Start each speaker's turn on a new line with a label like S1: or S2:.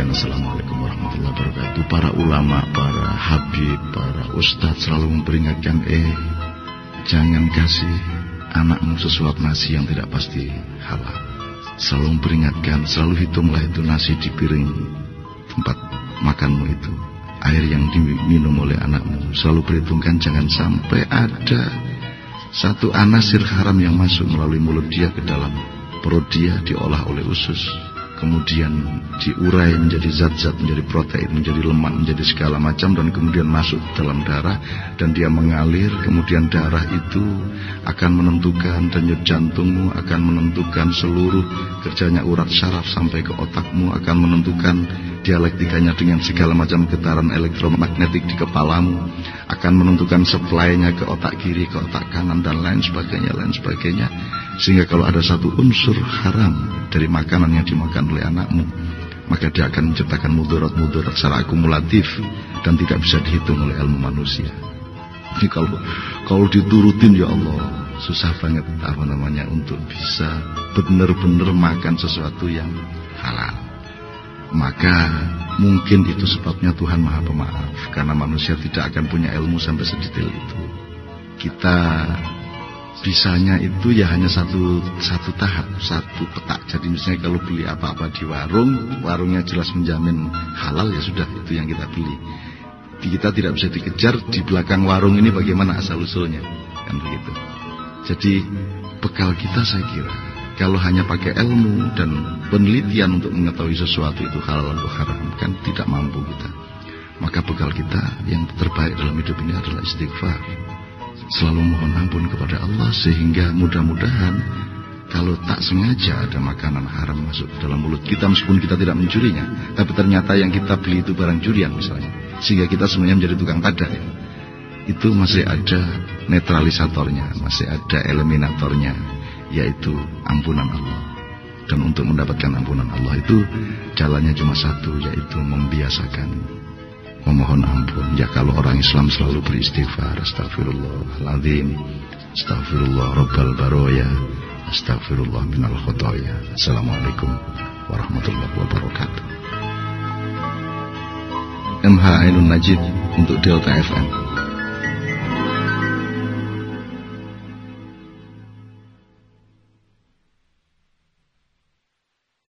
S1: sekalian, Assalamualaikum warahmatullahi wabarakatuh. Para ulama, para habib, para ustadz selalu memperingatkan, eh, jangan kasih anakmu sesuatu nasi yang tidak pasti halal. Selalu memperingatkan, selalu hitunglah itu nasi di piring tempat makanmu itu. Air yang diminum oleh anakmu. Selalu perhitungkan jangan sampai ada satu anasir haram yang masuk melalui mulut dia ke dalam perut dia diolah oleh usus kemudian diurai menjadi zat-zat, menjadi protein, menjadi lemak, menjadi segala macam dan kemudian masuk dalam darah dan dia mengalir, kemudian darah itu akan menentukan denyut jantungmu, akan menentukan seluruh kerjanya urat saraf sampai ke otakmu, akan menentukan dialektikanya dengan segala macam getaran elektromagnetik di kepalamu, akan menentukan supply-nya ke otak kiri, ke otak kanan dan lain sebagainya, lain sebagainya. Sehingga kalau ada satu unsur haram dari makanan yang dimakan oleh anakmu maka dia akan menciptakan mudarat-mudarat secara akumulatif dan tidak bisa dihitung oleh ilmu manusia. Ini kalau kalau diturutin ya Allah susah banget apa namanya untuk bisa benar-benar makan sesuatu yang halal. Maka mungkin itu sebabnya Tuhan Maha Pemaaf karena manusia tidak akan punya ilmu sampai sedetail itu. Kita bisanya itu ya hanya satu satu tahap, satu petak. Jadi misalnya kalau beli apa-apa di warung, warungnya jelas menjamin halal ya sudah itu yang kita beli. Kita tidak bisa dikejar di belakang warung ini bagaimana asal usulnya, kan begitu. Jadi bekal kita saya kira kalau hanya pakai ilmu dan penelitian untuk mengetahui sesuatu itu halal atau haram kan tidak mampu kita. Maka bekal kita yang terbaik dalam hidup ini adalah istighfar selalu mohon ampun kepada Allah sehingga mudah-mudahan kalau tak sengaja ada makanan haram masuk ke dalam mulut kita meskipun kita tidak mencurinya tapi ternyata yang kita beli itu barang curian misalnya sehingga kita semuanya menjadi tukang pada ya. itu masih ada netralisatornya masih ada eliminatornya yaitu ampunan Allah dan untuk mendapatkan ampunan Allah itu jalannya cuma satu yaitu membiasakan memohon ampun. Ya kalau orang Islam selalu beristighfar, astagfirullahaladzim, astagfirullah rabbal baroya, astagfirullah minal khotoya. Assalamualaikum warahmatullahi wabarakatuh. MH Ainun Najib untuk Delta FM.